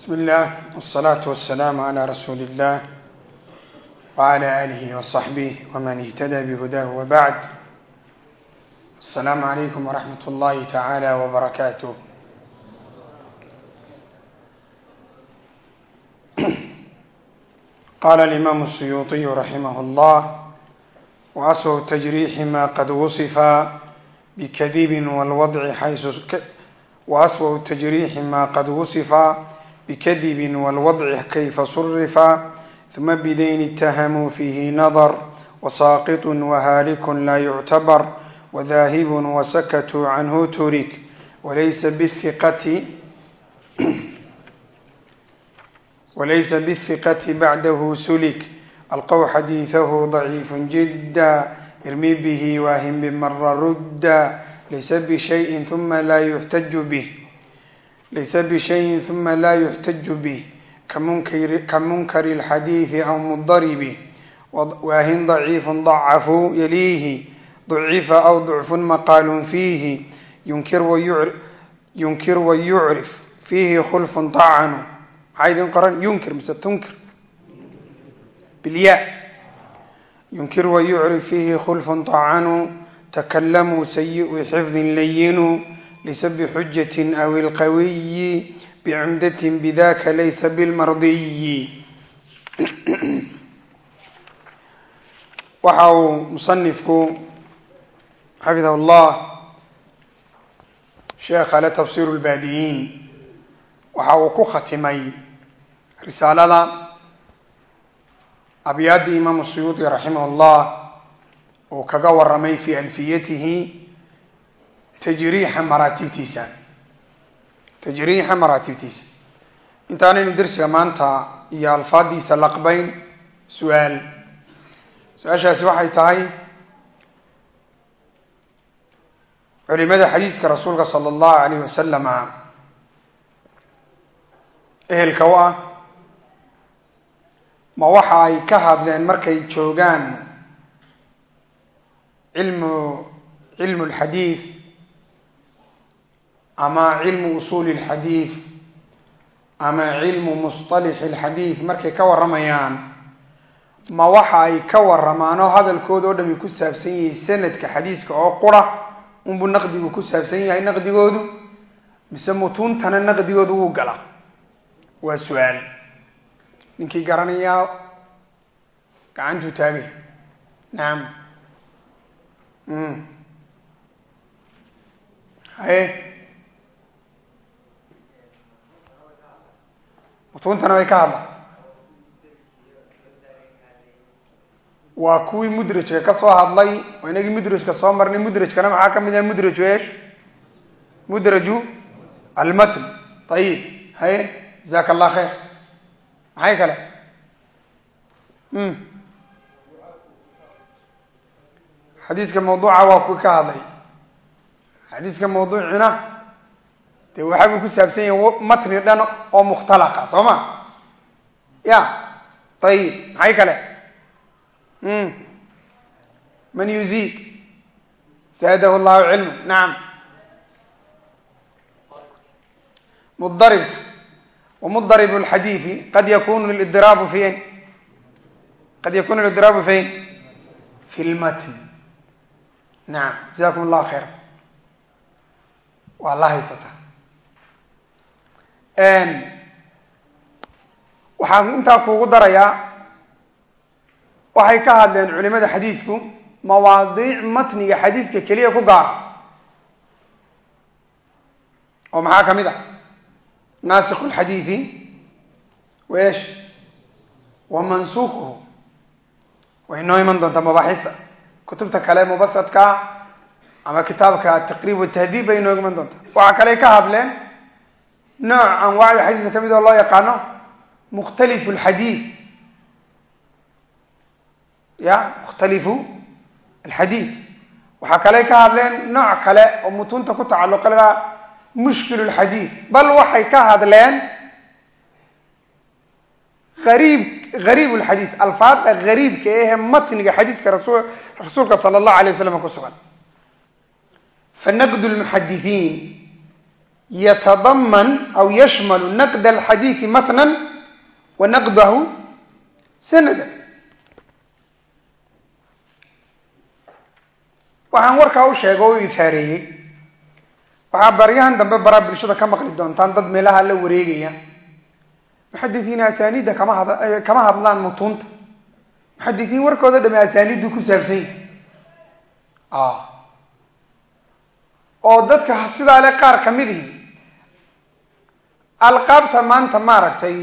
bsm اllah wالصlaaة wالsalaam عlى rasuuli اllah wعlى alih وصaxbih wman اhtdى bhudah wbacd aلsalaamu عalaykum wraxmat اllahi tacalى wbarakaatuh qala اlimam الsuyuطiy raximah اllah wasw تjriixi ma qad wuصfa bkadibi wاlwadci xaysu waaswa tajriixi ma qad wuصfa bikadibin walwadci kayfa surifa uma bidayn itahamuu fiihi nadar wasaaqitun wahaalikun laa yuctabar wadaahibun wasakatuu canhu turik walaysa bihiqati walaysa bihiqati bacdahu sulik alqow xadiidahu daciifun jida irmi bihi waahin bimara rudda laysa bishayin uma laa yuxtaju bih laysa bishayin uma laa yuxtaju bih ka munkari اlxadiidi aw mudaribi waahin daciifu dacafuu yaliihi dacifa aw ducfun maqaalun fiihi yunkir wayucrif fiihi khulfun acanu maxaa idin qoran yunkir mise tunkir bilya yunkir wayucrif fiihi khulfun acanu takalamuu sayiu xifdin layinu lisabbi xujatin aw ilqawiyi bicumdatin bidaka laysa bilmardiyi waxa uu musanifku xafidah llah sheekha le tafsiru lbaadiyiin waxa uu ku khatimay risaalada abyaaddii imaamu suyuudi raximah llah uu kaga waramay fi alfiyatihi tajriixa maraatibtiisa. Tajriixa maraatibtiisa. Intaanaynu dersiga maanta iyo alfaadiisa laqbayn su'aal. Su'aashaasi waxay tahay culimada xadiiska rasuulka sala allahu alayh wasalama ehelka u ah ma waxa ay ka hadleen markay joogaan cilmu cilmu lxadiid ama cilmu usuuli lxadiid ama cilmu musطalixi lxadiid markay ka waramayaan ma waxa ay ka waramaan oo hadalkooda oo dhami ku saabsan yahay sanadka xadiiska oo qura unbuu naqdigu ku saabsan yahay naqdigoodu mise mutuuntana naqdigoodu wuu gala waa su'aal ninkii garanayaa gacantuu taagay nacam haye mutuuntana way ka hadla waa kuwii mudrajka ka soo hadlay oo inagii mudrajka soo marnay mudrajkana maxaa ka mid ah mudraju esh mudraju almatn. Ayib haye jazaaka allah khayr maxay kale xadiiska mawduuca waa kuwi ka hadlay xadiiska mawduucina dee waxaabuu ku saabsan yahay matni dhan oo mukhtalaqa soo ma? Ya ayib maxay kale? Man yuziid zaadahu llahu cilma nacam mudaribka wamudarib lxadiidi qad yakunu lidiraabu fiin qad yakunu lidiraabu fiin fi lmatn nacam jazakum allahu khayra waa la waxaan intaa kuugu darayaa waxay ka hadleen culimada xadiisku mawaadiic matniga xadiiska keliya ku gaara oo maxaa ka mid ah? Nasikhu lxadiidi weesh wa mansukuhu way noo iman doontaa mabaaxisa kutubta kale mubasadka ama kitaabka taqriib watahdiib bay inoo iman doontaa. Waxaa kale ka hadleen nooc anwaacda xadiiska ka mid oo loo yaqaano mukhtalifu lxadiid ya mukhtalifu alxadiid. Waxaa kale ka hadleen nooc kale oo mutuunta ku tacalluqa lahaa mushkil lxadiid bal waxay ka hadleen ariib gariib lxadiis alfaada gariibka ehe matniga xadiiska rasul rasuulka sala allahu alayh wasalam ku sugan. Fanaqdu lmuxadisiin yatadaman aw yashmalu naqd alxadiidi matnan wa naqdahu sanadan. Waxaan warkaa u sheega oo u ifaareeyey waxaa baryahan dambe baraa bulshada ka maqli doontaan dad meelaha la wareegaya. Muxadisiin asaaniidda kama had kama hadlaan mutuunta muxadisiin warkooda dhame asaaniiddu ku saabsan yahi oo dadka sidaa le qaar ka midihi alqaabta maanta maaragtay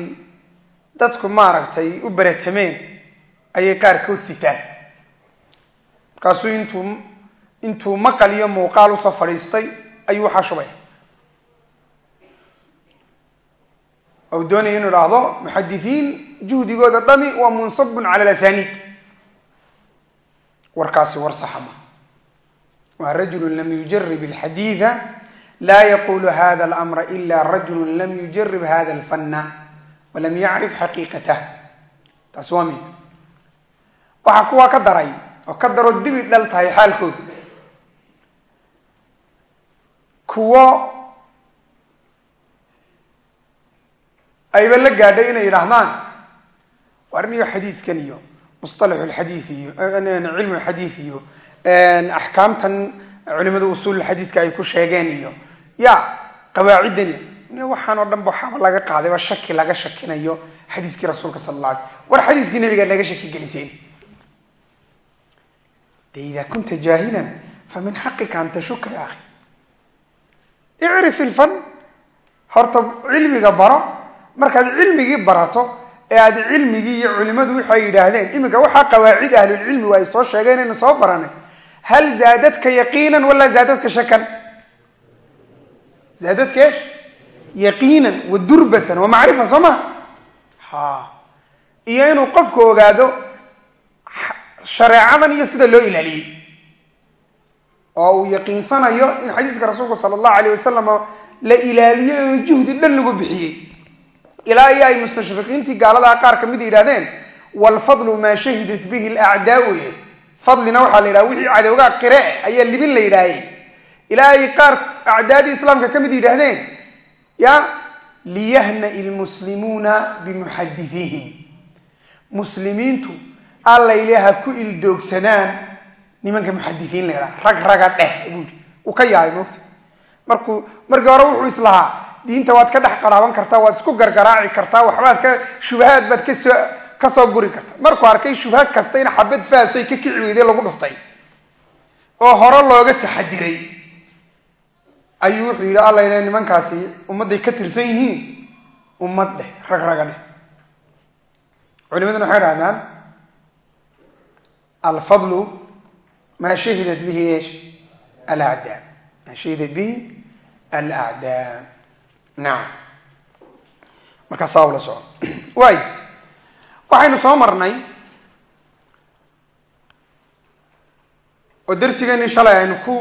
dadku maaragtay u beratameen ayay qaarkood sitaan markaasuu intuu intuu maqal iyo muuqaal u soo fadhiistay ayuu waxaa shubaya ou doonaya inu idhaahdo muxadisiin juhdigooda dhami waa munsabun cala alasaniid warkaasi war saxa ma waa rajulu lam yujarib alxadiida laa yaqulu hada alamra ila rajulu lam yujarib hada alfanna walam yacrif xaqiiqatah taasi waa mid. Waxaa kuwaa ka daray oo ka daroo dibi dhal tahay xaalkooda kuwo ayba la gaadhay inay yidhaahdaan. Warniyo xadiiskan iyo musalaxu lxadiid iyo cilmu lxadiid iyo axkaamtan culimada usuul xadiiska ay ku sheegeen iyo ya qawaaciddan iyo waxaan oo dhan ba waxaaba laga qaadayba shaki laga shakinayo xadiiskii rasuulka sala alla alay slam war xadiiskii nabiga naga shaki geliseen. De ida kunta jaahilan fa min xaqika an tashuka ya akhi. Icrif ilfan horta cilmiga baro markaad cilmigii barato ee aad cilmigii iyo culimadu waxay yidhaahdeen iminka waxaa qawaacid ahlulcilmigu ay soo sheegeen inaynu soo baranay. Hal zaadadka yaqiinan walaa zaadadka shakan zaadadka esh yaqiinan wa durbatan wa macrifa soo ma ha iyo inuu qofku ogaado shareecadan iyo sida loo ilaaliyey oo uu yaqiinsanayo in xadiiska rasuulka sala allahu alayh wasalam la ilaaliyo oo juhdi dhan lagu bixiyey ilaa iyo ay mustashriqiintii gaaladaa qaar ka mid yidhahdeen walfadlu maa shahidat bihi lacdaau y fadlina waxaa la yidhaha wixii cadowgaa qire ayaa libin la yidhaahye ilaa ay qaar acdaadii islaamka ka mid yidhahdeen ya liyahnai lmuslimuuna bimuxadithiihim muslimiintu allayle ha ku ildoogsadaan nimanka muxadisiin la yidhaha rag raga dheh buu yidhi. Uu ka yahay moogta markuu markii hore wuxuu islahaa diinta waad ka dhex qaraaban kartaa waad isku gargaraaci kartaa waxbaad ka shubahaad baad ka soo ka soo guri kartaa. Markuu arkay shubha kasta in xabad faasay ka kici weyday lagu dhuftay. Oo hore looga taxadiray ayuu wuxuu yidhi allayle nimankaasi ummadday ka tirsan yihiin ummad dheh rag raga dheh. Culimaduna waxay dhahdaan alfadlu maa shahidat bihi esh alacdaa maa shahidat bihi alacdaa nacam markaa saa ula soco waayo waxaynu soo marnay oo darsigeennii shalay aynu ku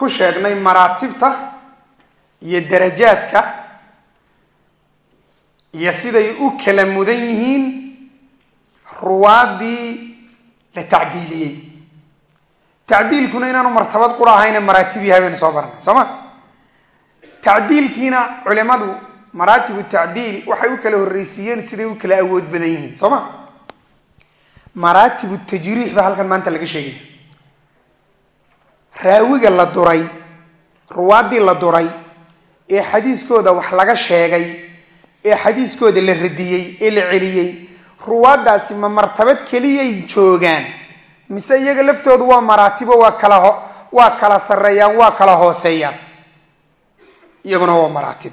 ku sheegnay maraatibta iyo darajaadka iyo siday u kala mudan yihiin ruwaaddii la tacdiiliyey. Tacdiilkuna inaanu martabad qura ahayne maraatib yahay baynu soo baranay soo ma? Tacdiilkiina culimadu maraatibu tacdiil waxay u kala horreysiiyeen siday u kala awood badan yihiin soo ma? Maraatibu tajriix baa halkan maanta laga sheegaya raawiga la duray ruwaaddii la duray ee xadiiskooda wax laga sheegay ee xadiiskooda la radiyey ee la celiyey ruwaaddaasi ma martabad keliyay joogaan. Mise iyaga laftoodu waa maraatibo waa kala waa kala sarreeyaan waa kala hooseeyaan. Iyaguna waa maraatib.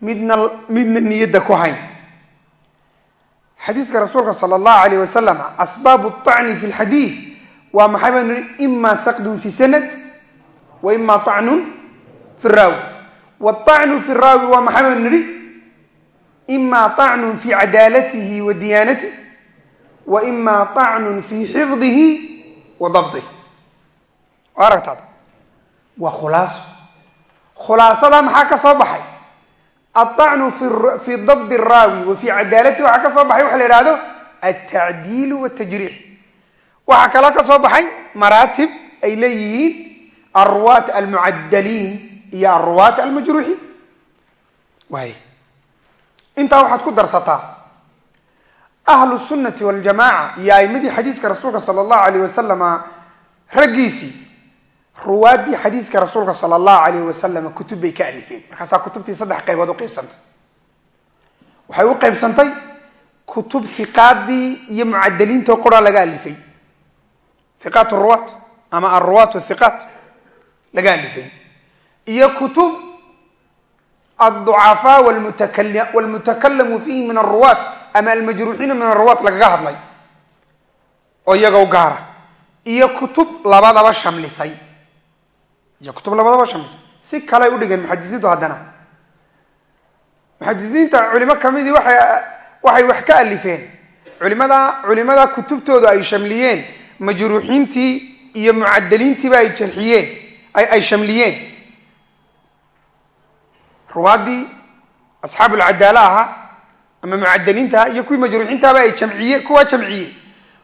Midna midna niyadda ku hayn. Xadiiska rasuulka sala allahu alayh wasalam asbaabu طacni fi lxadiid waa maxay baynu nihi ima saqdun fi sanad wa ima acnun fi raawi. Wacnu fi raawi waa maxay baynu nihi ima acnun fi cadaalatihi wa diyaanatih wa ima acnun fi xifdihi wa dabdihi. Aragtaad? Waa khulaaso. Khulaasada maxaa ka soo baxay? Aacnu fi dabdi raawi wa fi cadaalatihi waxaa ka soo baxay waxa la ihahdo altacdiil wtajriix waxaa kaloo ka soo baxay maraatib ay leeyihiin alruwaat almucadaliin iyo alruwaat almajruuxiin waay intaa waxaad ku darsataa ahlu sunnati waljamaaca iyo aimadii xadiiska rasuulka sala allahu alayh wasalama raggiisii ruwaaddii xadiiska rasuulka sala allahu alayh wasalama kutub bay ka alifeen. Markaasaa kutubtii saddex qaybood u qaybsantay. Waxay u qaybsantay kutub hiqaadii iyo mucadaliinto qura laga alifay hiqaat ruwaat ama alruwaat hiqaat laga alifay. Iyo kutub alducafaa wlmutakalamu fiihi min alruwaat ama almajruuxiina min alruwaat lagaga hadlay oo iyaga u gaara. Iyo kutub labadaba shamlisay. Iyo kutub labadaba shamlisay. Si kaley udhigeen muxadisiintu haddana. Muxadisiinta culimo kamidii waxay waxay wax ka alifeen. Culimada culimada kutubtooda ay shamliyeen majruuxiintii iyo mucadaliintiiba ay jarxiyeen ay shamliyeen. Ruwaaddii asxaabu lcadaala ahaa ama mucadaliinta iyo kuwii majruuxiintaaba ay jamciye kuwa jamciyey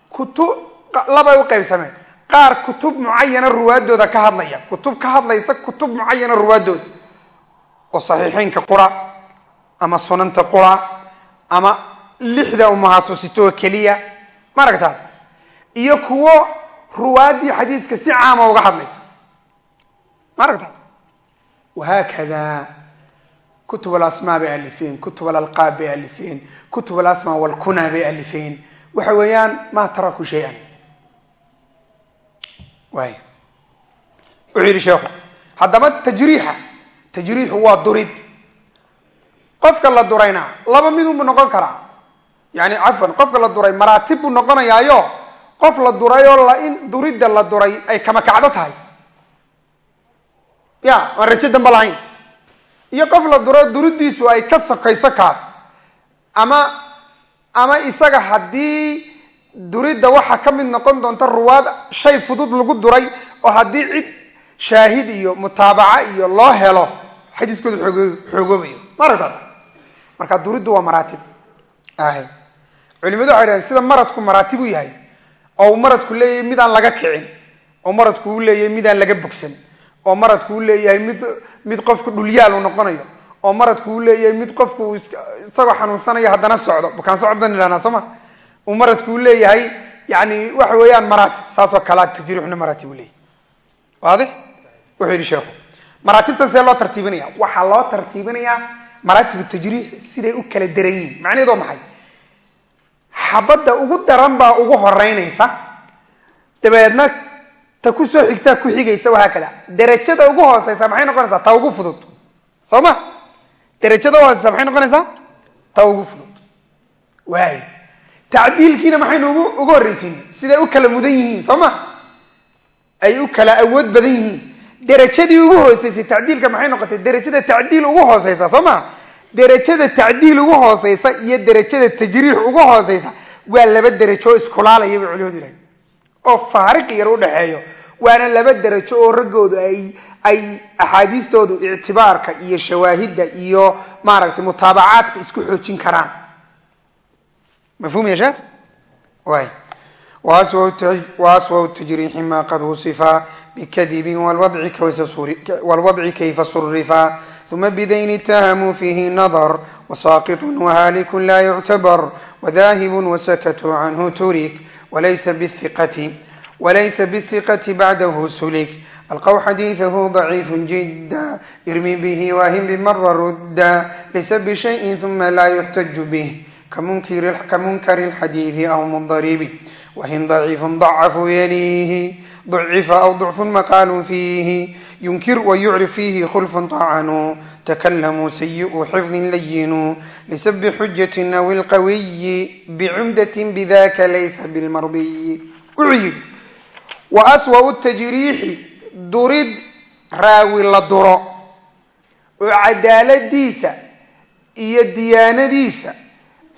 kutub labay u qaybsameen qaar kutub mucayana ruwaadooda ka hadlaya. Kutub ka hadlaysa kutub mucayana ruwaadooda oo saxiixeynka qura ama sunanta qura ama lixda umahatusitoo keliya. Ma aragtaad iyo kuwo ruwaaddii xadiiska si caama uga hadlaysa. Ma aragtaad wahaakada kutub alasmaa bay alifeen kutub alalqaab bay alifeen kutub alasmaa walkuna bay alifeen. Waxa weeyaan maa tarakuu shay-an. Waay wuxuu yidhi sheekhu haddaba tajriixa tajriixu waa durid. Qofka la durayna laba midunbu noqon karaa. Yani cafwan qofka la duray maraatib buu noqonayaayo qof la durayoo la in duridda la duray ay kama kacdo tahay. Ya aan rajo damba lahayn. Iyo qof la duro duriddiisu ay ka sokayso kaas ama ama isaga haddii duridda waxaa ka mid noqon doonta ruwaad shay fudud lagu duray oo haddii cid shaahid iyo mutaabaca iyo loo helo xadiiskooda xoogoobayo ma aragtaad marka duriddu waa maraatib. Culimadu waxay dhahen sida maradku maraatib u yahay oo uu maradku leeyahay midaan laga kicin. Oo maradku u leeyahay midaan laga bogsan. Oo maradku u leeyahay mid mid qofku dhulyaal uu noqonayo. Oo maradku u leeyahay mid qofku isagoo xanuunsanayo haddana socdo. Bukaan socdan idhahnaa soo ma uu maradku u leeyahay yani waxa weeyaan maraatib saasoo kalea tajriixuna maraatib u leeyahy waadix wuxuu yidhi sheekhu maraatibtan see loo tartiibinaya waxaa loo tartiibinayaa maraatib tajriix siday u kala daran yihiin macnaheed maxay xabadda ugu daran baa ugu horeynaysa dabeedna ta ku soo xigtaa ku xigaysa wahaakada derajada ugu hooseysa maxay noqonaysaa? Ta ugu fudud. Soo ma? Derajada ugu hooseysa maxay noqonaysaa? Ta ugu fudud. Waay tacdiilkiina maxaynu ugu ugu horreysiinay siday u kala mudan yihiin. Soo ma? Ay u kala awood badan yihiin. Derajadii ugu hooseysay tacdiilka maxay noqotay? Derajada tacdiil ugu hooseysa soo ma derajada tacdiil ugu hooseysa iyo darajada tajriix ugu hooseysa waa laba derajo oo iskulaalayaba culimadu ilahay oo faariq yar udhaxeeyo waana laba derajo oo raggoodu ay axaadiistoodu ictibaarka iyo shawaahidda iyo maaragtay mutaabacaadka isku xoojin karaan. Mafhum ya sheekh? Way. Waswaw tajriixi maa qad wusifa bikadibin walwadci kayfa surifaa uma bidayn tahamuu fiihi nadar wasaaqitun wahalikun laa yuctabar wadaahibun wasakatuu canhu turik walaysa bihiqati bacdahu sulik alqow xadiidahu daciifu jida irmi bihi waahim bimara rudda laysa bishayin uma laa yuxtaju bih ka munkari lxadiidi aw mudaribi wain daciifun dacafuu yaliihi ducifa aw ducfun maqaalun fiihi yunkir wayucrif fiihi khulfun tacanu takalamuu sayiu xifdin layinu lisabbi xujatin aw ilqawiyi bicumdatin bidaka laysa bilmardiyi wuxuu yidhi wa swau tajriixi durid raawi la duro oo cadaaladiisa iyo diyaanadiisa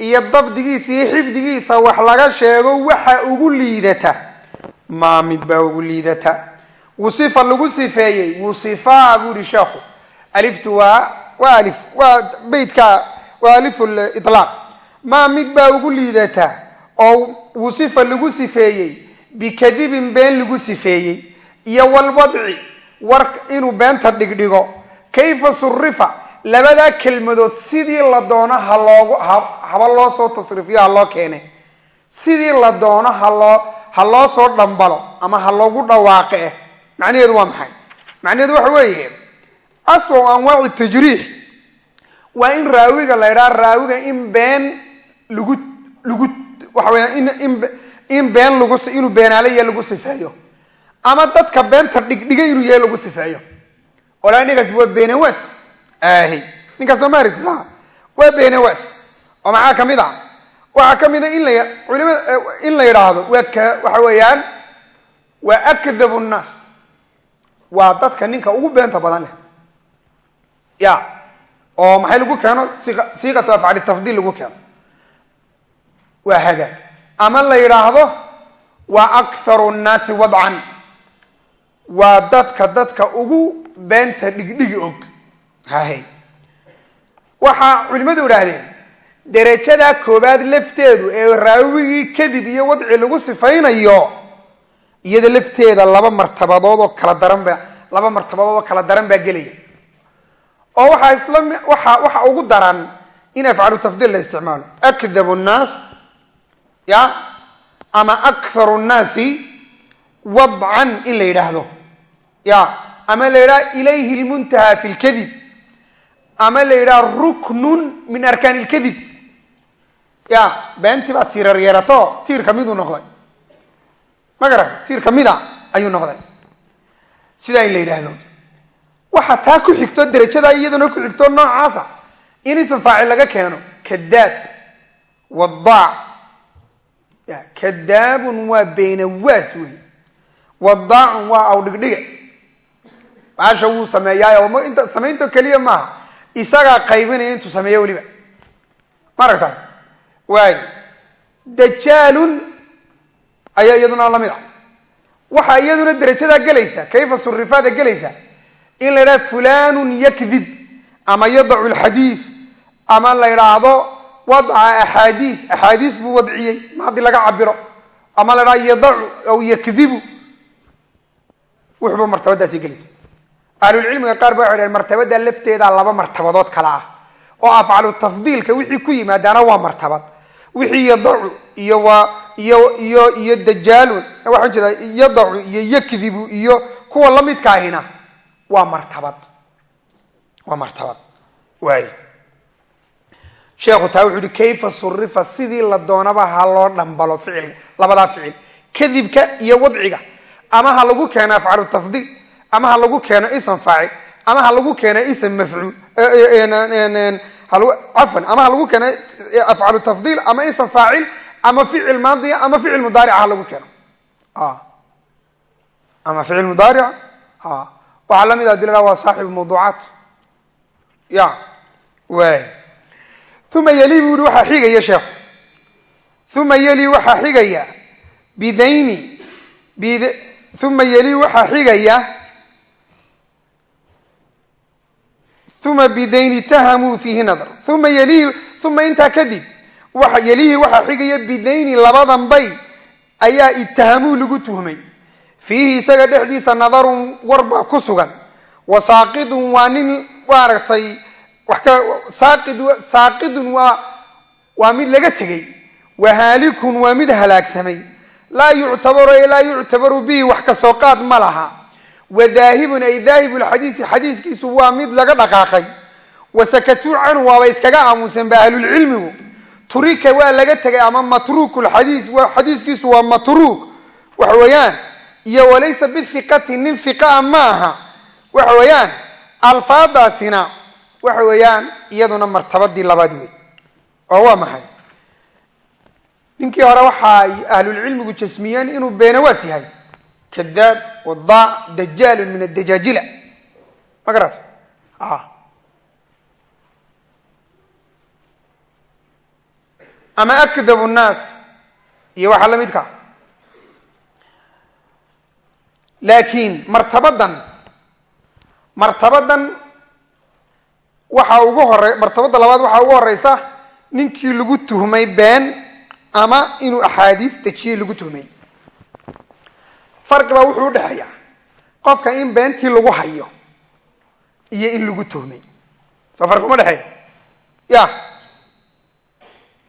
iyo dabdigiisa iyo xifdigiisa wax laga sheego waxa ugu liidata. Maa mid baa ugu liidata. Wusifa lagu sifeeyey wusifaa buu yihi sheekhu. Aliftu waa waa alif waa beytka waa alifu lilaaq maa mid baa ugu liidata oo wusifa lagu sifeeyey bikadibin been lagu sifeeyey iyo walwadci war inuu beenta dhigdhigo. Kayfa surifa labadaa kelmadood sidii la doono ha loogu haba loo soo tasriifiyo ha loo keene. Sidii la doono haloo ha loo soo dhambalo ama ha loogu dhawaaqe macnaheedu waa maxay? Macnaheedu waxa weeye aswau anwaaci tajriix waa in raawiga la ydhaha raawiga in been lagu lagu waxa weya in been lagu inuu beenaale yahe lagu sifeeyo. Ama dadka beenta dhigdhigay inuu yahay lagu sifeeyo. Oo la ninkaas waa beenawas ahi ninkaas ha waa beenawas oo maxaa ka mid a waxaa ka mid a in la culimada in la yidhaahdo ka waxa weeyaan waa akdabu nnaas. Waa dadka ninka ugu beenta badan leh. Ya oo maxay lagu keeno? Siiqatu afcali tafdiil lagu keeno. Waa hagaag. Ama la yidhaahdo waa akharu nnaasi wadcan waa dadka dadka ugu beenta dhigdhigi og hahe waxaa culimmadu idhaahdeen derajada koobaad lafteedu ee raawigii kadib iyo wadci lagu sifaynayo iyada lafteeda laba martabadood oo kala daran ba laba martabadood oo kala daran baa gelaya. Oo waxaa isla waxa waxa ugu daran in afcalu tafdiil la isticmaalo. Akdabu nnaas ya ama akharu nnaasi wadcan in la yidhaahdo. Ya ama la yidhaha ilayhi lmuntaha fi lkadib ama la yidhaha ruknun min arkaan ilkadib ya beentii baa tiirar yeerato tiir kamiduu noqday? Ma tiir kamida ayuu noqday? Sidaa in la yidhaahdo. Waxaa taa ku xigto derajadaa iyaduna ku xigto noocaasa in isim faacil laga keeno kadaab wadaac kadaabun waa beenawaas wey wadaacun waa awdhigdhiga maasha wuu sameeyaayo samaynto keliya maaha isagaa qaybinaya intuu sameeyo weliba. Ma aragtaa waay dajaalun ayaa iyaduna la mid a waxaa iyaduna derajadaa gelaysa kayfa surifaada gelaysa? In la yidhaha fulanun yakdib ama yadacu lxadiid ama la yidhaahdo wadca axaadiid axaadiis buu wadciyey ma haddii laga cabiro ama la yidhahdo yadacu aw yakdibu wuxuba martabadaasi gelaysa ahlulcilmiga qaar ba waxay martabada lafteeda laba martabadood kale ah oo afcalu tafdiilka wixii ku yimaadaana waa martabad. Wixii yadacu iyo dajaalun waxaan jeedaa yadacu iyo yakdibu iyo kuwa lamidkaahina waa martabad. Waa martabad. Waay sheekhu taa wuxu uhi kayfa surifa sidii la doonaba ha loo dhambalo ficil labadaa ficil. Kadibka iyo wadciga ama ha lagu keeno afcalu tafdiil ama ha lagu keeno ism faacil ama ha lagu keeno ism mafcuul cafan ama ha lagu keeno afcalu tafdiil ama ism faacil ama ficil maadiya ama ficil mudaarica ha lagu keeno. Ama ficil mudaarica waxaa la mid a dil waa saaxibu mawduucaat. Ya waay. Uma yeli bu i waxaa xigaya sheekhu uma yeli waxaa xigaya bidayni bid uma yeli waxaa xigaya uma bidayni tahamuu fiihi nadr uma yelihi uma intaa kadib yelihi waxaa xigaya bidayni labadan bay ayaa ittahamuu lagu tuhmay. Fiihi isaga dhexdiisa nadarun war baa ku sugan. Wa saaqidun waa nin saaqid saaqidun waa mid laga tegey. Wa haalikun waa mid halaagsamay. Laa yuctabaru ay laa yuctabaru bihi wax ka soo qaad ma laha wa daahibun ay daahibu lxadiisi xadiiskiisu waa mid laga dhaqaaqay. Wa sakatuu canhu waaba iskaga aamusan ba ahlulcilmigu turika waa laga tegay ama matruuku lxadiis xadiiskiisu waa matruuk. Waxa weeyaan iyo walaysa bihiqati nin hiqaa ma aha. Waxa weeyaan alfaadaasina waxa weeyaan iyaduna martabadii labaad wey. Oo waa maxay? Ninkii hore waxaa ahlulcilmigu jasmiyeen inuu beenawaas yahay kadaab wadaac dajaalun min adajaajila ma garata ama akdabu nnaas iyo waxaa la midka laakiin martabadan martabadan waxaa ugu hore martabada labaad waxaa ugu horeysa ninkii lagu tuhmay been ama inuu axaadiis dejiyey lagu tuhmay farqi baa wuxuu udhexeeya qofka in beentii lagu hayo iyo in lagu tuhmay soo fark uma dhexeey ya.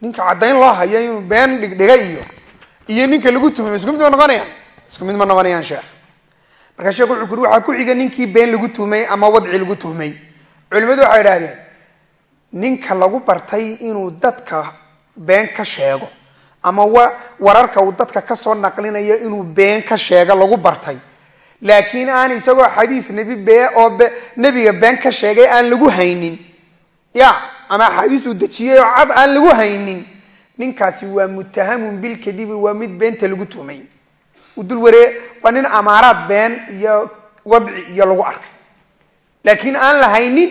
Ninka caddayn loo haya inuu been dhigdhiga iyo iyo ninka lagu tuhmay isku mid ma noqonayaan? Isku mid ma noqonayaan sheekh. Markaa sheekh wuxuu kuri waxaa ku xiga ninkii been lagu tuhmay ama wadci lagu tuhmay culimadu waxay idhahdeen ninka lagu bartay inuu dadka been ka sheego ama wa wararka uu dadka ka soo naqlinayo inuu been ka sheego lagu bartay. Laakiin aan isagoo xadiis nebi bee oo nebiga been ka sheegay aan lagu haynin. Ya ama axaadiis uu dejiyey oo cad aan lagu haynin. Ninkaasi waa mutahamun bilkadibi waa mid beenta lagu tuhmay dul waree waa nin amaaraad been iyo wadci iyo lagu arkay. Laakiin aan la haynin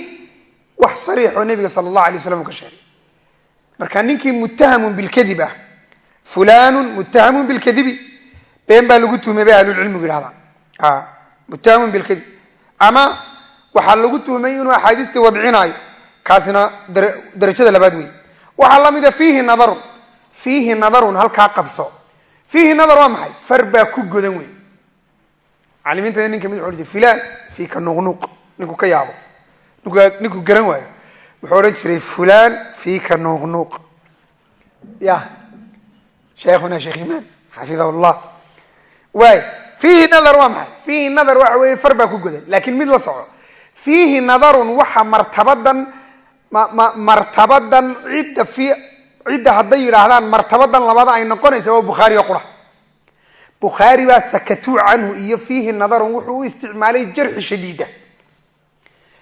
wax sariixoo nebiga sala allahu alay waslam u ka sheegay. Marka ninkii muttahamun bilkadib ah fulanun muttahamun bilkadibi. Been baa lagu tuhmay bay ahlulcilmigu yidhahdaan. Muttahamun bilkadib ama waxaa lagu tuhmay inuu axaadiistii wadcinaayo kaasina darajada labaad wey waxaa la mida fiihi nadarun. Fiihi nadarun halkaa qabso. Fiihi nadar waa maxay? Far baa ku godan wey calimiinta ninka mid wuxu filan fiika nuqnuuq ninku ka yaabo. Ninku garan waayo. Wuxuu odhan jiray fulan fiika nuqnuuq ya sheikhuna sheekh imaan xafidahu llah waay fiihi nadar waa maxay? Fiihi nadar waxa weeye far baa ku godan laakiin mid la soco. Fiihi nadarun waxa martabadan ma martabadan cidda cidda hadday yidhaahdaan martabadan labada ay noqonaysa waa bukhaariga qura bukhaari baa sakatuu canhu iyo fiihi nadarun wuxuu u isticmaalay jarxi shadiida.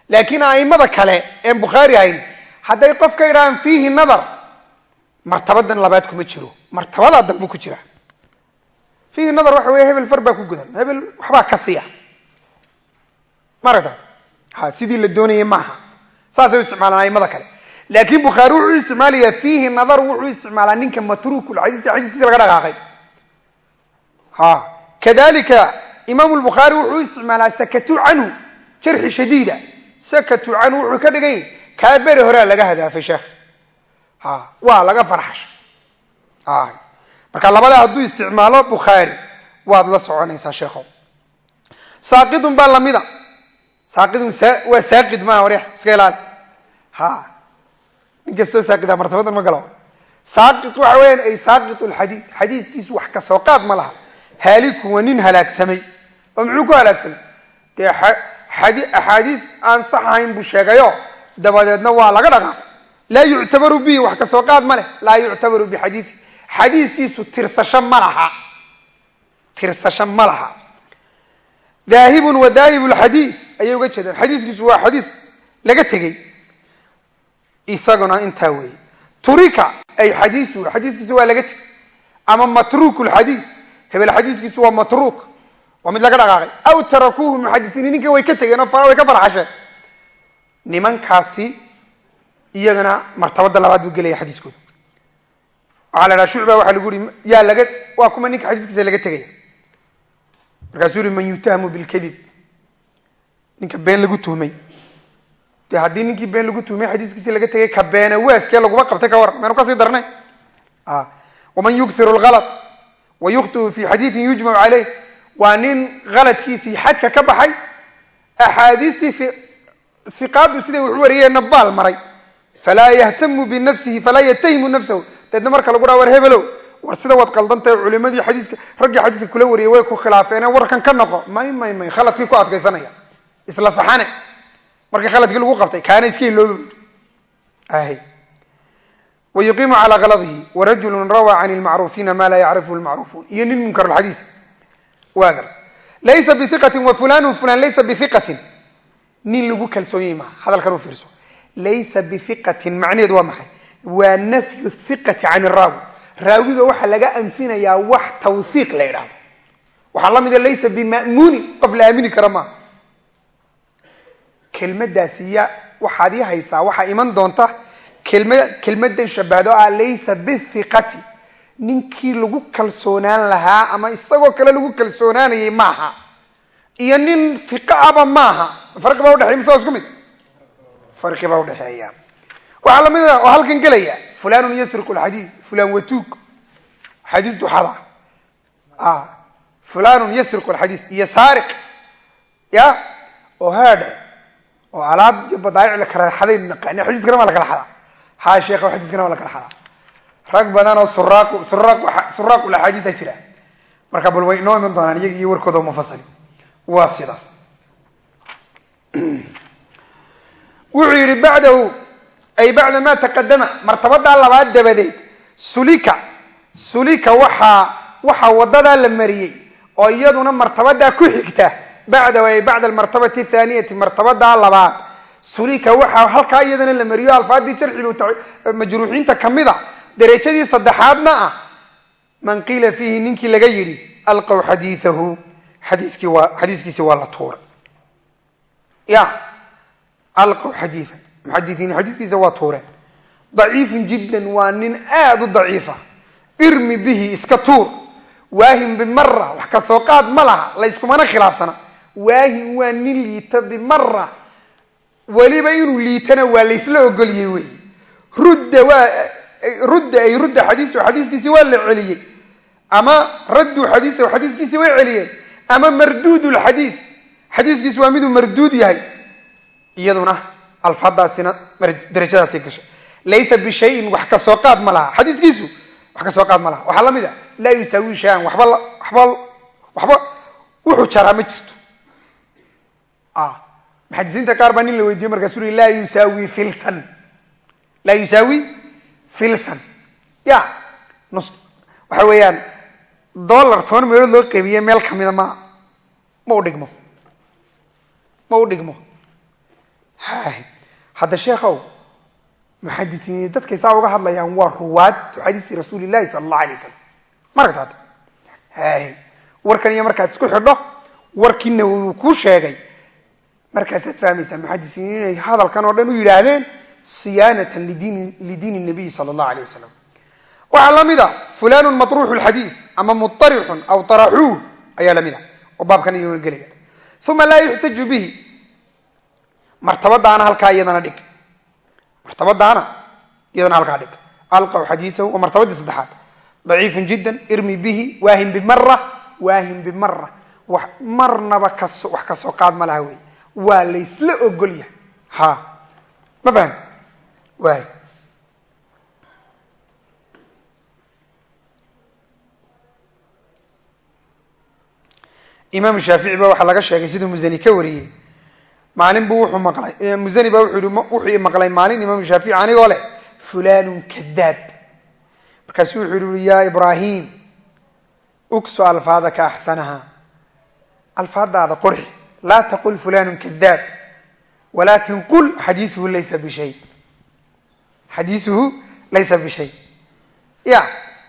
Laakiin aimada kale een bukhaari hayn hadday qof ka yidhahdaan fiihi nadar martabadan labaad kuma jiro martabadaa danbuu ku jira. Fiihi nadar waxa wey hebel far baa ku gudan hebel waxbaa ka siya. Maragta ha sidii la doonayay maaha saasay u isticmaalaan aimada kale. Laakiin bukhaari wuxuu isticmaalayaa fiihi nadar wuxuu isticmaalaa ninka matruukulxadiis xadiiskiisa laga dhaqaaqay. Ha kadalika imaam lbukhaari wuxuu isticmaalaa sakatu canhu jarxi shadiida. Sakatu canhu wuxuu ka dhigan yahy kaa beri horea laga hadaafay sheekh waa laga farxashay. Marka labadaa hadduu isticmaalo bukhaari waad la soconaysaa sheekho saaqidun baa lamida saaqidun waa saaqid maaha warya iska ilaali. Ha nin kastoo saaqida martabadan ma galo. Saaqid waxa weyaan ay saaqit lxadiis xadiiskiisu wax ka soo qaad ma laha. Haalikun waa nin halaagsamay. Oo muxuu ku halaagsamay? Dee axaadiis aan sax ahayn buu sheegayo. Dabadeedna waa laga dhaqaaqay laa yuctabaru bihi wax ka soo qaad ma leh. Laa yuctabaru bixadiisi xadiiskiisu tirsasho ma laha. Tirsasho ma laha. Daahibun wa daahib lxadiis ayay uga jeedaan xadiiskiisu waa xadiis laga tegey. Isaguna intaa weeye. Turika ay xadiisu xadiiskiisu waa laga tegey. Ama matruuk lxadiis hebel xadiiskiisu waa matruuk. Waa mid laga dhaqaaqay. Aw tarakuuhu muxadisiini ninka way ka tegeen oo ka farxasheen iyagana martabada labaad buu gelaya xadiiskooda. Waxaa la dhaha shucba waxaa lagu yihi yaa laga waa kuma ninka xadiiskiisa laga tegaya. Markaasuu yihi man yutahamu bilkadib ninka been lagu tuhmay de haddii ninkii been lagu tuhmay xadiiskiisi laga tegay ka beene waaskee laguma qabtay ka waran maynu ka sii darnay? Waman yukthiru lgala wa yukhtiu fi xadiidin yujmacu caleyh waa nin haladkiisii xadka ka baxay axaadiistii iqaadu siday wuxu wariyeenna baal maray falaa yahtamu binafsihi falaa yatahimu nafsahu deedna marka lagu dhaha war hebelow war sida waad qaldantahay culimadii xadiiska raggii xadiiska kula wariyay way ku khilaafeene warkan ka noqo may may may khaladkii ku adkaysanaya isla saxane markii khaladkii lagu qabtay kaana iska iloobi wayuqiimu calaa kaladihi warajulu rawaa can lmacruufiina maa laa yacrifhu lmacruufuun iyo nin munkar lxadiis waa gar laysa biiqatin wa fulanu fulan laysa biiqatin nin lagu maaha hadalkan u fiirso laysa biiqatin macnaheedu waa maxay? Waa nafyu hiqati can iraawi raawiga waxaa laga anfinayaa wax tawhiiq la yidhaahdo. Waxaa la mida laysa bima'muunin qof la aamini kara maaha kelmadaasi ya waxaad ii haysaa waxaa iman doonta kelma kelmadan shabahdo ah laysa bihiqati ninkii lagu kalsoonaan lahaa ama isagoo kale lagu kalsoonaanayay maaha. Iyo nin hiqa aba maaha. Farqi baa udhexeya mise waa isku mid farqi baa udhexeeya waxaa la mid a oo halkan gelaya fulanun yasriqu lxadiis fulan watuug xadiis duxada fulanun yasriqu lxadiis iyo saariq ya oo haadha oo alaab iyo badaayic la kala xadaynu naqaani xadiiskana waa la kala xadaa. Haa sheekha xadiiskana waa la kala xadaa. Rag badan oo suraaq suraaq suraaqul axaadiisa jira. Marka bal way inoo iman doonaan iyaga iyo warkooda mufasali waa sidaas wuxuu yihi bacdahu ay bacda ma taqadama martabadaa labaad dabadeed sulika sulika waxaa waxaa wadadaa la mariyey oo iyaduna martabadaa ku xigta bacdahu ay bacda almartabati athaaniyati martabadaa labaad sulika waxaa halkaa iyadana la mariyo alfaadii jarxilu majruuxiinta kamida derajadii saddexaadna ah. Man qiila fiihi ninkii laga yidhi alqow xadiiahu xadiiskiisi waa la tuuray ya alqow xadiia muxadiiin xadiiskiisa waa tuureen daciifun jiddan waa nin aada u daciifa. Irmi bihi iska tuur. Waahin bimara wax ka soo qaad ma laha layskumana khilaafsana. Waahin waa nin liita bimara weliba inuu liitana waa laysla ogolyey wey rudda waa rudda ay rudda xadiisu xadiiskiisi waa la celiyey. Ama raddu xadiisahu xadiiskiisi way celiyeen. Ama marduud lxadiis xadiiskiisu waa miduu marduud yahay iyaduna alfaadaasina darajadaasay gashay. Laysa bishayin wax ka soo qaad ma laha. Xadiiskiisu wax ka soo qaad ma laha. Waxaa la mid a laa yusaawi shayan waba waba waxba wuxuu jaraa ma jirto. Muxadisiinta qaar baa nin la weydiiye markaasuu ui laa yusaawi filsan. Laa yusaawi filsan. Ya nus waxa weeyaan dollar toban meelood loo qeybiye meel kamida ma ma u dhigmo. Ma u dhigmo hadda sheekhow muxadisiin dadkay saa uga hadlayaan waa ruwaad xadiisi rasuuli llahi sala allahu alay wasalam maragta hadda? Warkan iyo markaad isku xidho warkiina uu kuu sheegay. Markaasaad fahmaysaa muxadisiin inay hadalkan oo dhan u yidhaahdeen siyaanatan lidiini nabiyi sala allahu alay wasalam waxaa la mid a fulanu matruuxu lxadiis ama muarixun aw araxuuh ayaa la mid a oo baabkan iyona gelaya uma laa yuxtaju bihi martabadaana halkaa iyadana dhig. Martabadaana iyadana halkaa dhig. Alqaw xadiisahu waa martabadii saddexaad. Daciifun jiddan irmi bihi waahin bimara waahin bimara wax marnaba kas wax ka soo qaad ma laha wey waa laysla ogolyahay. Ha ma fahamti waay imaam shaafici ba waxaa laga sheegay siduu musani ka wariyey maalin buu wuxuu maqlay. Musani ba wuxuu maqlay maalin imaam shaafici anigoo leh. Fulanun kadaab markaasuu wuxuu yihi ya ibrahim uksu alfaadaka axsanaha. Alfaadaada qorxi laa taqul fulanun kadaab walakin qul xadiisuhu laysa bishay. Xadiisuhu laysa bishay. Ya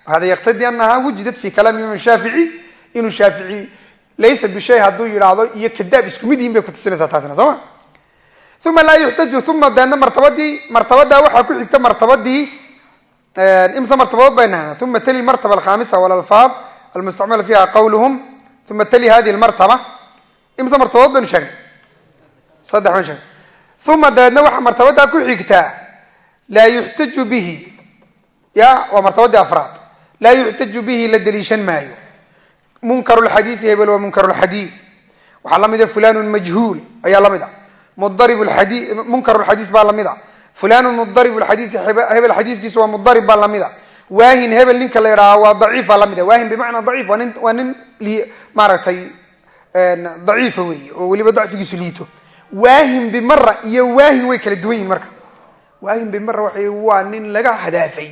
hada yaqtadi anaha wujidat fi kalaam imaam shaafici inuu shaafici laysa bishay hadduu yidhaahdo iyo kadaab isku mid yihiin bay kutusinaysaa taasina soo ma uma laa yuxtaju uma deedna martabadii martabadaa waxaa ku xigta martabadii imse martabadood bay nahna uma tali martaba alkhamisa walalfaad almustacmala fiha qawluhum uma tali hadihi lmartaba imse martabadood baynu sheegnay saddex baynu sheegnay uma dabeedna waxaa martabadaa ku xigtaa laa yuxtaju bihi ya waa martabadii afraad laa yuxtaju bihi la deliishan maayo munkar lxadiisi hebel waa munkar lxadiis waxaa la mid a fulanun majhuul ayaa la mid a mudarib adi munkar lxadiis baa la mid a fulanun mudarib lxadiisi hebel xadiiskiisu waa mudarib baa la mid a waahin hebel ninka la idhaaha waa daciif baa la mid a waahin bimacnaa daciif waa nin maaragtay daciifa wey oo weliba dacfigiisu liito. Waahin bimara iyo waahin way kala duwan yihiin marka. Waahin bimara waxa waa nin laga hadaafay.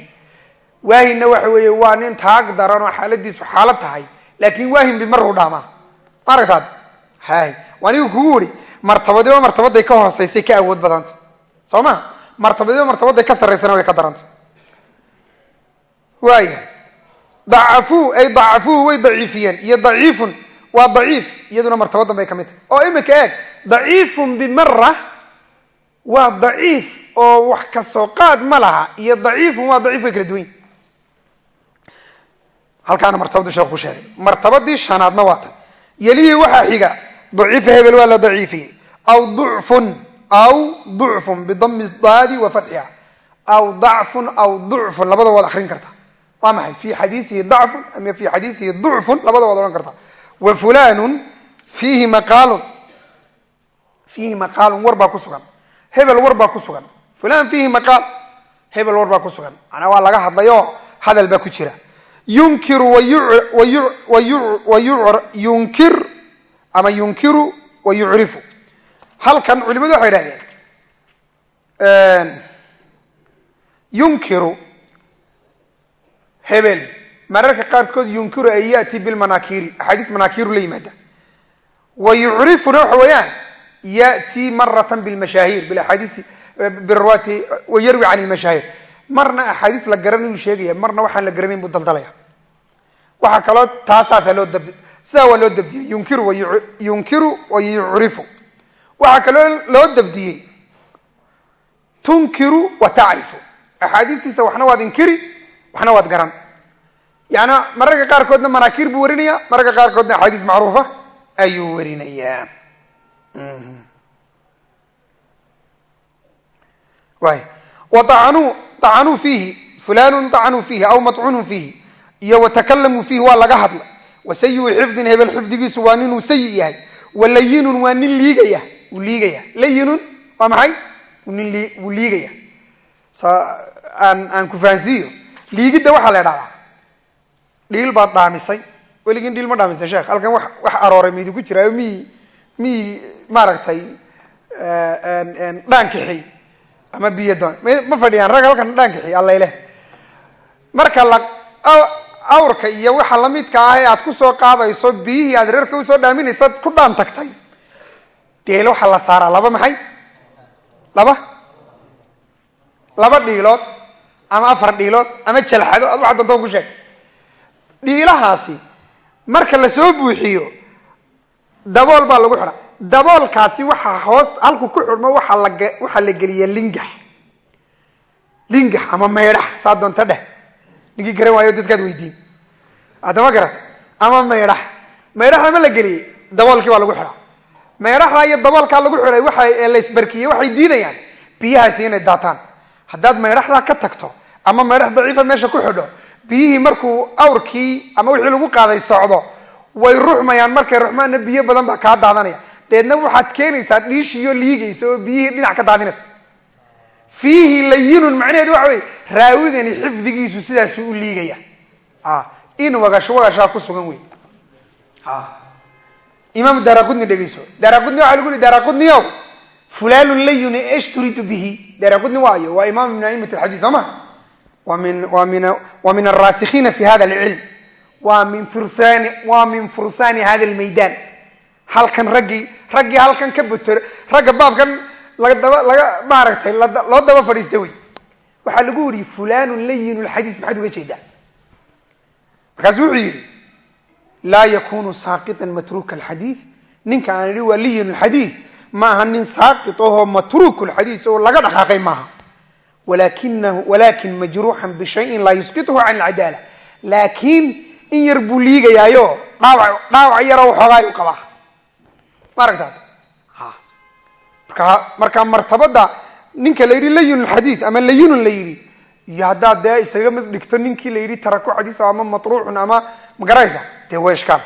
Waahinna waxa weeye waa nin taag daran oo xaaladiisu xaalad tahay laakin waahin bimaru dhaamaa ma aragtaad hay anigu kugu wuri martabadiba martabaday ka hooseysay ka awood badanta soo ma? Martabadiba martabaday ka sarraysana way ka daranta waaya dacafuu ay dacafuuhu way daciifiyeen iyo daciifun waa daciif iyaduna martabadan bay ka mid tahay. Oo imika eeg daciifun bimara waa daciif oo wax ka soo qaad ma laha iyo daciifun waa daciif way kala duwan yihiin halkaana martabadu sheekhu ku sheegay. Martabadii shanaadna waa tan. Yelihii waxaa xiga daciifa hebel waa la daciifiyey. Aw ducfun aw ducfun bidami daadi wa fatxiha. Aw dacfun aw ducfun labada waad akrin karta. Waa maxay? Fi xadiisihi dacfun ama fi xadiisihi ducfun labada waad odhan karta. Wa fulanun fiihi maqaalun. Fiihi maqaalun war baa ku sugan. Hebel war baa ku sugan. Fulan fiihi maqaal. Hebel war baa ku sugan. Macnaa waa laga hadlayoo hadal baa ku jira yunkiru yunkir ama yunkiru wa halkan culimadu waxay idhahdeen yunkiru hebel mararka qaarkood yunkiru ay yati bilmanakiri axaadiis manaakiru la yimaada. Wa yucrifuna waxa weeyaan yati maratan bilmashaahir biaadiisi birwaati wa yarwi can lmashaahir marna axaadiis la garanayuu sheegaya marna waxaan la garanayn buu daldalaya waxaa kaloo taasaasa loo dab sidaa waa loo dabdiyey yunkiru yunkiru wa yucrifu. Waxaa kaloo loo dabdiyey tunkiru wa tacrifu. Axaadiistiisa waxna waad inkiri waxna waad garan. Yani mararka qaarkoodna manaakiir buu warinaya mararka qaarkoodna axaadiis macruufa ayuu warinayaa. Way waanuu fiihi fulanun acanuu fiihi aw macunun fiihi iyo watakalamuu fiihi waa laga hadla wasayiu xifdin hebel xifdigiisu waa ninuu sayi yahay. Walayinun waa nin liigaya wuu liigaya. Layinun waa maxay? Wuu liigaya. Aan ku fahansiiyo. Liigidda waxaa la dhiil baad dhaamisay. Weligin dhiil ma dhaamisay sheekh. Halkan wa wax arooray miidi ku jiraayo miyi miyi maaragtay dhaankaxi ama biyo ma fadhiyaan rag halkan dhaankaxi allayleh marka la awrka iyo waxa lamidka ah ee aad ku soo qaadayso biyihii aad reerka u soo dhaaminaysa ku dhaan tagtay. Deel waxaa la saaraa laba maxay? Laba? Laba dhiilood ama afar dhiilood ama jalxado? Ad waxa dantoon ku sheeg. Dhiilahaasi marka la soo buuxiyo dabool baa lagu xidha daboolkaasi waxaa hoos halku ku xidhmo waaa la waxaa la geliya lingax. Lingax ama maydhax saa doonta dheh ninkii garan waayo dadkaad weydiin. Adama garata ama maydhax maydhaxa ma la geliyey daboolkii baa lagu xidhaa. Maydhaxa iyo daboolkaa lagu xidhay waxa la isbarkiyey waxay diidayaan biyahaasi inay daataan. Haddaad maydhaxdaa ka tagto ama maydhax daciifa meesha ku xidho biyihii markuu awrkii ama wixii lagu qaaday socdo way ruxmayaan markay ruxmaanna biyo badan baa kaa daadanaya. Deedna waxaad keenaysaa dhiishiyo liigaysa oo biyihii dhinac ka daadinaysa fiihi layinun macnaheedu waxa wey raawidani xifdigiisu sidaasuu u liigaya. In wagasho wagashaa ku sugan wey imaam daraqudni dhegeyso daraqudni waxaa lagu yihi daraqudniow fulanun layuni esh turiidu bihi. Daraqudni waayo waa imaam min aimat alxadiis soo ma wa min wa min wa min alraasikiina fi hada alcilm waa min fursani waa min fursaani hada almaydan. Halkan raggii raggii halkan ka laga daba laga maaragtay loo daba fadhiista wey. Waxaa lagu yihi fulanun layin lxadiis maxaad uga jeedaa. Markaasu wuxuu yihi laa yakunu saaqitan matruuka alxadiid ninka aan idhi waa liyin lxadiis ma aha nin saaqit ahoo matruuk lxadiis oo laga dhaqaaqay maaha. Walakin majruuxan bishayin laa yusqithu can alcadaala laakiin in yar buu liigayaayo dhaawac dhaawac yaroo waxoogaa u qabaa. Ma marka marka martabada ninka la yidhi layun xadiis ama layinun la yidhi iyo haddaad dee isaga mid dhigto ninkii la yidhi taraku xadiis ama matruuxun ama magaraysa dee waa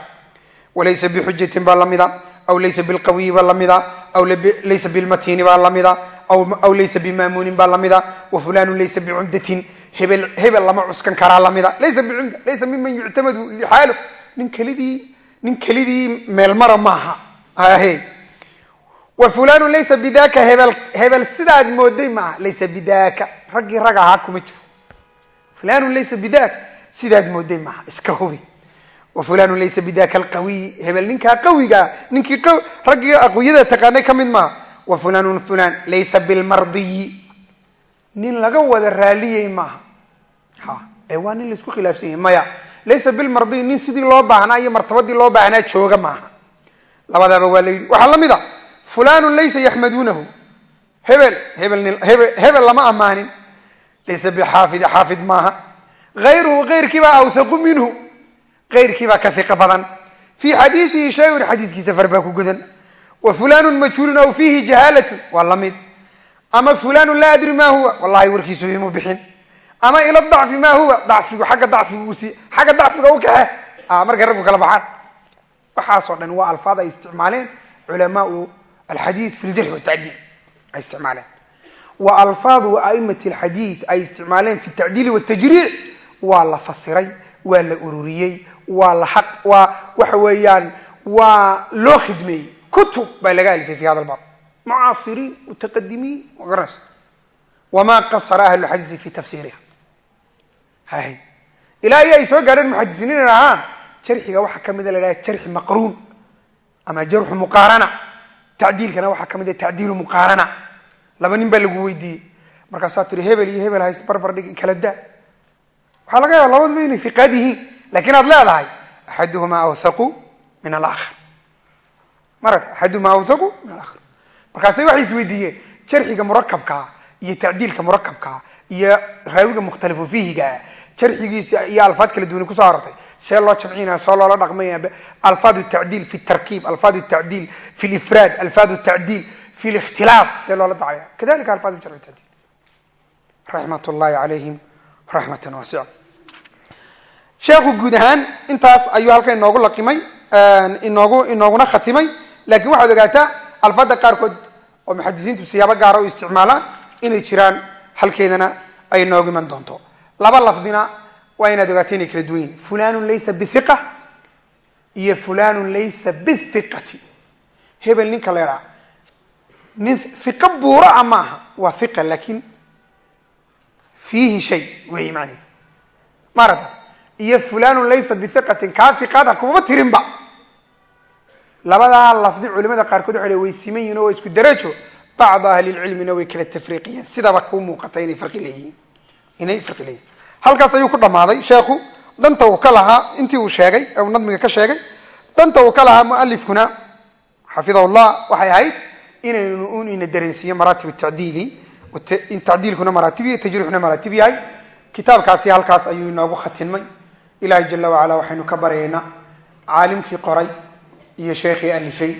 walaysa bixujatin baa lamida aw laysa bilqawiyi baa lamida aw laysa bilmatini baa lamida aw laysa bimaamuunin baa lamida wa fulanun laysa bicumdatin hebel hebel lama cuskan karaa lamida laysa bicumda laysa miman yuctamadu lixaalu nin kelidii nin kelidii meelmara maaha. Ahe wa fulanu laysa bidaka hebel hebel sidaad mooday maaha laysa bidaka raggii rag ahaa kuma jiro. Fulanun laysa bidak sidaad mooday maaha iska hubi. Wa fulanu laysa bidaka alqawiy hebel ninkaa qawigaa ninkii raggii aqwiyada taqaanay ka mid maaha. Wa fulanun fulan laysa bilmardiyi. Nin laga wada raaliyey maaha. Ha ee waa nin la isku khilaafsan yahay maya. Laysa bilmardiyi nin sidii loo baahnaa iyo martabadii loo baahnaa jooga maaha. Labadaaba waa fulanun laysa yaxmaduunahu hebel hebel lama ammaanin laysa bixaafidi xaafid maaha ayruhu keyrkiibaa awthaqu minhu keyrkiibaa ka iqa badan fii xadiisihi shayun xadiiskiisa far baa ku gudan wa fulanun majhuulun aw fiihi jahaalatun waa la mid ama fulanun laa adri ma huwa wallahi warkiisu imu bixin ama ila dacfi ma huwa dacfigu agga dacfigu si xagga dacfiga u kaxe markay raggu kala baxaan waxaasoo dhan waa alfaad ay isticmaaleen culamaau alxadiis fi ljarxi watacdiil ay isticmaaleen wa alfaadu aimati alxadiis ay isticmaaleen fi tacdiili watajriic waa la fasiray waa la ururiyey waa la xaq waa waxa weeyaan waa loo khidmeeyey kutub baa laga alifay fi hada lbaab mucaasiriin mutaqadimiin ma garanaysa wama qasara ahlu xadiisi fi tafsiiriha hay ilaa iyo ay soo gaadheen muxadisiniin ahaan jarxiga waxaa kamida la dhaha jarxi maqruun ama jarxu muqaarana tacdiilkana waxaa ka mid a tacdiilu muqaarana. Laba nin baa lagu weydiiyey. Markaasaa tiri hebel iyo hebel hays barbar dhigin kala daa waxaa laga yaaba labaduba inay hiqaad yihiin laakiin aad leedahay axaduhuma awthaqu min alaakhar. Marata axaduhuma awthaqu min alaakhar. Markaasay waxay isweydiiyeen jarxiga murakabkaa iyo tacdiilka murakabkaa iyo raawiga mukhtalifu fihigaa jarxigiisa iyo alfaad kala duwani ku soo arortay see loo jamcinaya see loola dhaqmaya alfaad tacdiil fi tarkiib alfaad tacdiil fi lifraad alfaad tacdiil fi likhtilaaf see loola dacaya kadalika alfaad jarx tacdiil. Raxmat llahi calayhim raxmatan waasica sheekhu guud ahaan intaas ayuu halkan inoogu laqimay inoogu inooguna khatimay. Lakin waxaad ogaataa alfaada qaarkood oo muxadisiintu siyaabo gaara u isticmaalaan inay jiraan halkeedana ay noogu iman doonto. Laba lafdina waa inaad ogaato inay kala duwan. Yihin laysa bihiqa iyo fulanun laysa bihiqati hebel ninka la nin hiqa buura a ma aha. Waa hiqa laakiin fiihi shay weeye macnehedu maarata iyo fulanun laysa bihiqatin kaa hiqaada kumaba tirinba. Labadaa lafdi culimada qaarkood waxay way siman yihiin oo waa isku darajo bacd ahlilcilmina way kala tafriiqiyeen sidaba kuu muuqata inay farqi leeyihiin. Inay farqi leeyihiin halkaas ayuu ku dhammaaday sheekhu. Danta uu ka lahaa intii uu sheegay uu nadmiga ka sheegay. Danta uu ka lahaa mualifkuna xafidahullah waxay ahayd inaynu un ina dareensiiyo maraatib tacdiili in tacdiilkuna maraatib iyo tajriixuna maraatib yahay. Kitaabkaasi halkaas ayuu inoogu khatinmay ilahay jala wacala waxaynu ka baryaynaa caalimkii qoray iyo sheekhii alifay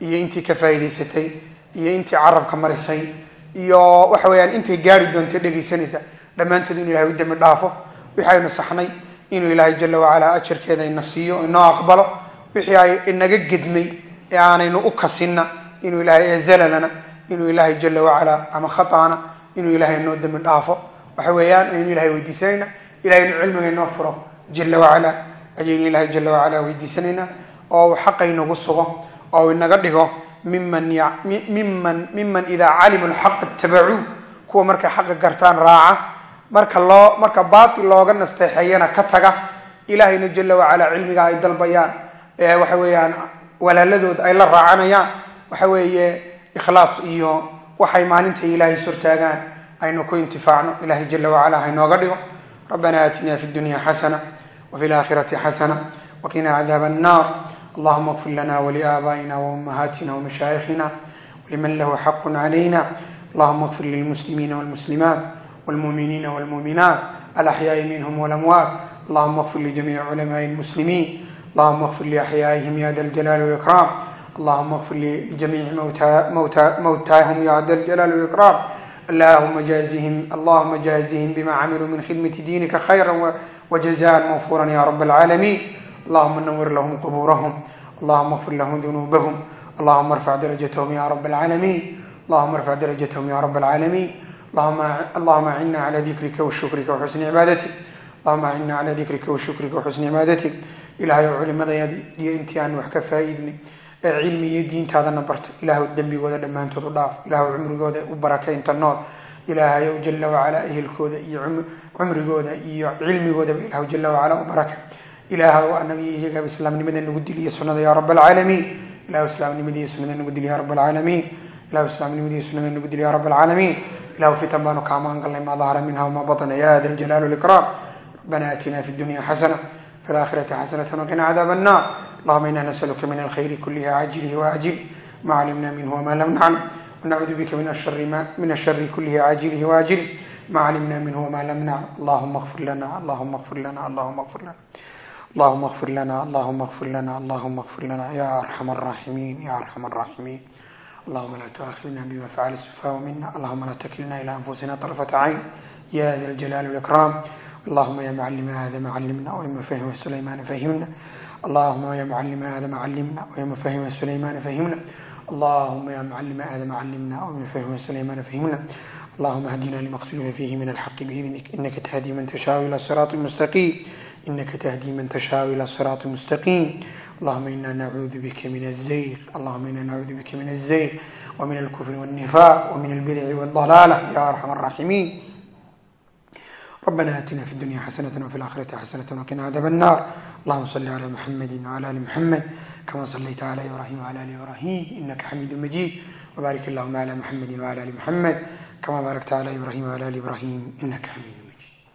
iyo intii ka faa'idaysatay iyo intii carabka marisay iyo waxa weeyaan intay gaari doonta dhegaysanaysa dhammaantood inu ilahay u dembi dhaafo wixii aynu saxnay inuu ilaahay jala wacala ajarkeeda ina siiyo inoo aqbalo wixii ay inaga gedmay ee aanaynu u kasinna inuu ilahay eezalalana inuu ilaahay jala wacala ama khata'ana inuu ilahay inoo dembi dhaafo. Waxa weeyaan aynu ilahay weydiisanayna ilahay inuu cilmiga inoo furo jala wacala ayaynu ilaahay jala wacala weydiisanaynaa oo uu xaqa inagu sugo oo uu inaga dhigo miman miman idaa calimu lxaq itabacuu kuwa markay xaqa gartaan raaca marka loo marka baatil looga nasteexeeyana ka taga ilaahayna jala wacalaa cilmiga ay dalbayaan. Waxa weeyaan walaaladood ay la raacanayaan. Waxa weeye ikhlaas iyo waxay maalinta ilaahay sortaagaan aynu ku intifaacno ilahay jala wacala haynooga dhigo. Rabbana aatina fi dunya xasana wafi laakhirati xasana waqinaa cadaab annaar allahuma kfir lana waliaabaa'ina waumahaatina wamashaayikhina waliman lahu xaqu calayna allahuma kfir lilmuslimiina wlmuslimaat wاlmuslimaat wاlmuuminiina wاlmuuminaat alaxyaai minhm wاlamwaat allahuma اغfir lijamiici culamaai اlmuslimiin allahuma اغfir liaxyaaihim ya da ljalaali wاlikraam allahuma اغfir lijamiici mawtaahum ya da ljalaali wاlikraam allahuma jaazihim allahuma jaazihim bima camiluu min khidmati diinika khayra wajazaan mawfuuran ya rab اlcaalamiin allahuma nawir lahm qubuurahum allahuma اغfir lahm dunuubahum allahuma arfac darajathm ya rab اlcaalamiin allahuma arfac darajathm ya rab اlcaalamiin allahuma acina cala dikrika washukrika waxusni cibaadatik allahuma acina cala dikrika washukrika waxusni cibaadatik ilahay ou culimadayadii iyo intii aan wax ka faa'iidnay ee cilmi iyo diintaadana bartay ilahay dembigooda dhammaantood u dhaaf. Ilahay cumrigooda u barakaynta nool. Ilaahay ow jala wacala ehelkooda iyo cumrigooda iyo cilmigoodaba ilahu jala wacala u baraka. Ilaah anaga iyo iyagaba islaamnimada nagu diliyo sunada ya rab alcaalamiin ilahu islaamnimadiiyo sunada nagu dil ya rab alcaalamiin ilahu islaamnimadiiyo sunada nagu dil ya rab alcaalamiin ilahu fitan baanu kaama hangalnay maa dahara minha wmaa batna ya da ljalaali wlikraam rabbana aatina fi dunya xasana fi laakhirati xasanatan waqina cadaab annar allahuma ina nasaluka min alkhayri kulihi caajilihi waajilih ma calimna minhu wma lam naclam wanacuudu bika min ashari kulihi caajilihi waajilih ma calimna minhu wma lam naclam allahuma fir lana allahuma fir lana allahuma fir lana allahuma fir lana allahuma fir lana allahuma fir lana ya arxam araaximiin ya arxam araaximiin اللهم لا تؤاخذنا بما فعل السفهاء منا اللهم لا تكلنا الى انفسنا طرفة عين يا ذا الجلال والاكرام اللهم يا معلم ادم علمنا ويا مفهم سليمان فهمنا اللهم يا معلم ادم علمنا ويا مفهم سليمان فهمنا allahuma ya mucalima aadama calimna wmin fahma sulaymaana fahimna allahuma hdina lima اkhtulifa fihi min alxaqi biidnik inaka tahdi man tashaau ila siraati mustaqiim inaka tahdi man tashaau ila siraati mustaqiim allahuma ina nacuudu bika min الzayq allahuma ina nacuudu bika min الzayq wmin alkufri wالnifaq wmin albidci wاldalaala ya arxam الraximiin ربنا آتنا في الدنيا حسنة وفي الآخرة حسنة وقنا عذاب النار اللهم صل على محمد وعلى آل محمد كما صليت على إبراهيم وعلى آل إبراهيم إنك حميد مجيد وبارك اللهم على محمد وعلى آل محمد كما باركت على إبراهيم وعلى آل إبراهيم إنك حميد مجيد